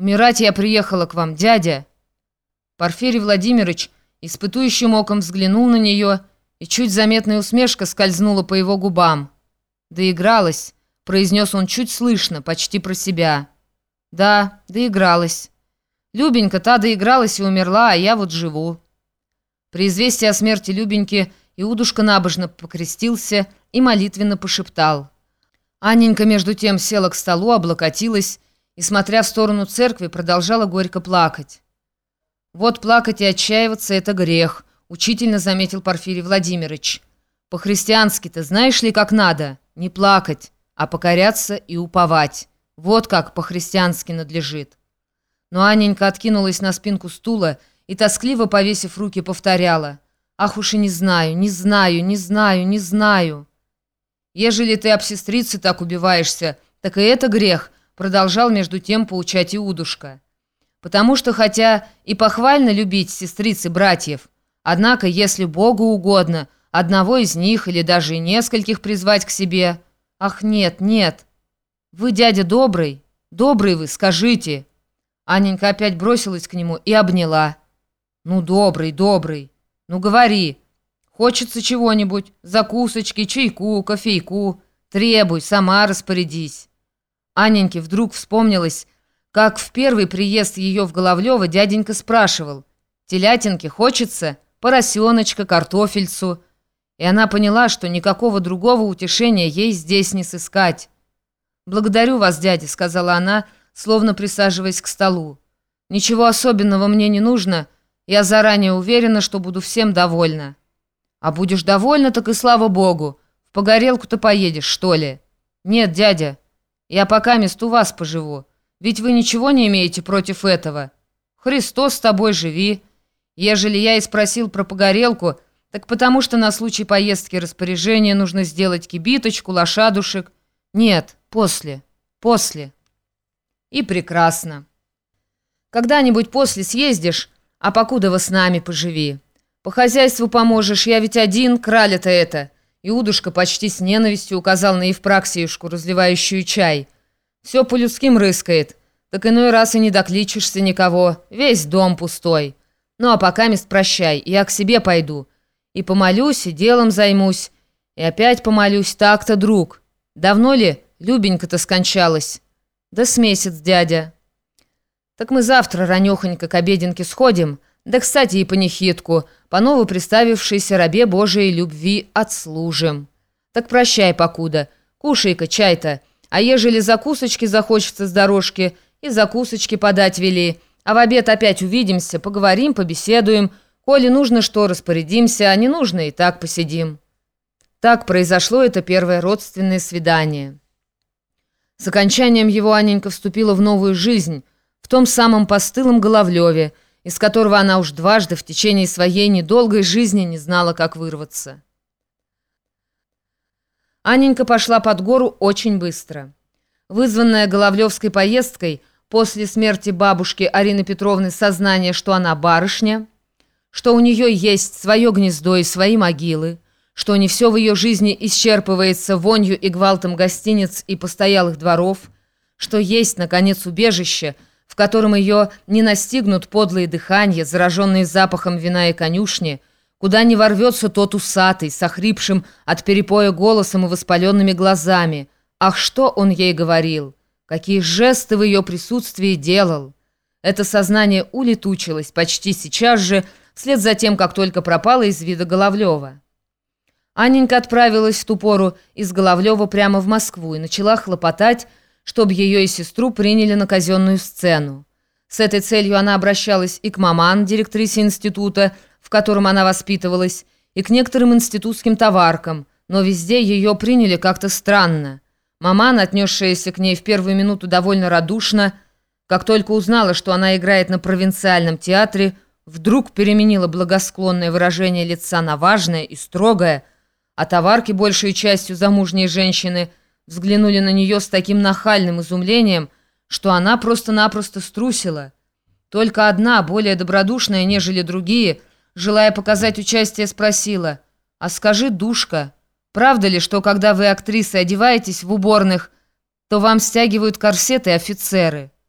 «Умирать я приехала к вам, дядя!» Порфирий Владимирович испытующим оком взглянул на нее, и чуть заметная усмешка скользнула по его губам. «Доигралась», — произнес он чуть слышно, почти про себя. «Да, доигралась. Любенька та доигралась и умерла, а я вот живу». При известии о смерти Любеньки Иудушка набожно покрестился и молитвенно пошептал. Анненька между тем села к столу, облокотилась и, смотря в сторону церкви, продолжала горько плакать. «Вот плакать и отчаиваться — это грех», — учительно заметил Порфирий Владимирович. «По-христиански-то знаешь ли, как надо? Не плакать, а покоряться и уповать. Вот как по-христиански надлежит». Но Анненька откинулась на спинку стула и, тоскливо повесив руки, повторяла. «Ах уж и не знаю, не знаю, не знаю, не знаю». «Ежели ты об сестрице так убиваешься, так и это грех», — продолжал между тем поучать Иудушка. Потому что, хотя и похвально любить сестриц и братьев, однако, если Богу угодно, одного из них или даже нескольких призвать к себе... Ах, нет, нет. Вы, дядя, добрый? Добрый вы, скажите. Аненька опять бросилась к нему и обняла. Ну, добрый, добрый. Ну, говори. Хочется чего-нибудь, закусочки, чайку, кофейку. Требуй, сама распорядись. Аненьке вдруг вспомнилось, как в первый приезд ее в Головлево дяденька спрашивал, «Телятинки хочется? Поросеночка, картофельцу?» И она поняла, что никакого другого утешения ей здесь не сыскать. «Благодарю вас, дядя», — сказала она, словно присаживаясь к столу. «Ничего особенного мне не нужно. Я заранее уверена, что буду всем довольна». «А будешь довольна, так и слава богу. В погорелку-то поедешь, что ли?» «Нет, дядя, я пока мест у вас поживу». Ведь вы ничего не имеете против этого. Христос с тобой живи. Ежели я и спросил про погорелку, так потому что на случай поездки распоряжения нужно сделать кибиточку, лошадушек. Нет, после, после. И прекрасно. Когда-нибудь после съездишь, а покуда вы с нами поживи. По хозяйству поможешь, я ведь один, краля-то это. Иудушка почти с ненавистью указал на Евпраксиюшку, разливающую чай – все по людским рыскает. Так иной раз и не докличешься никого. Весь дом пустой. Ну а пока мест прощай, я к себе пойду. И помолюсь, и делом займусь. И опять помолюсь, так-то, друг. Давно ли Любенька-то скончалась? Да с месяц, дядя. Так мы завтра ранехонько к обеденке сходим. Да, кстати, и панихидку, по ново приставившейся рабе Божией любви отслужим. Так прощай, покуда. Кушай-ка чай-то. А ежели закусочки захочется с дорожки, и закусочки подать вели. А в обед опять увидимся, поговорим, побеседуем. Коли нужно что, распорядимся, а не нужно, и так посидим». Так произошло это первое родственное свидание. С окончанием его Анненька вступила в новую жизнь, в том самом постылом Головлеве, из которого она уж дважды в течение своей недолгой жизни не знала, как вырваться. Анненька пошла под гору очень быстро. Вызванная Головлевской поездкой после смерти бабушки Арины Петровны сознание, что она барышня, что у нее есть свое гнездо и свои могилы, что не все в ее жизни исчерпывается вонью и гвалтом гостиниц и постоялых дворов, что есть, наконец, убежище, в котором ее не настигнут подлые дыхания, зараженные запахом вина и конюшни, куда не ворвется тот усатый, с охрипшим от перепоя голосом и воспаленными глазами. Ах, что он ей говорил! Какие жесты в ее присутствии делал! Это сознание улетучилось почти сейчас же, вслед за тем, как только пропало из вида Головлева. Анненька отправилась в ту пору из Головлева прямо в Москву и начала хлопотать, чтобы ее и сестру приняли на казенную сцену. С этой целью она обращалась и к маман, директрисе института, в котором она воспитывалась, и к некоторым институтским товаркам, но везде ее приняли как-то странно. Маман, отнесшаяся к ней в первую минуту довольно радушно, как только узнала, что она играет на провинциальном театре, вдруг переменила благосклонное выражение лица на важное и строгое, а товарки, большей частью замужние женщины, взглянули на нее с таким нахальным изумлением, что она просто-напросто струсила. Только одна, более добродушная, нежели другие – желая показать участие, спросила, «А скажи, душка, правда ли, что когда вы, актрисы, одеваетесь в уборных, то вам стягивают корсеты офицеры?»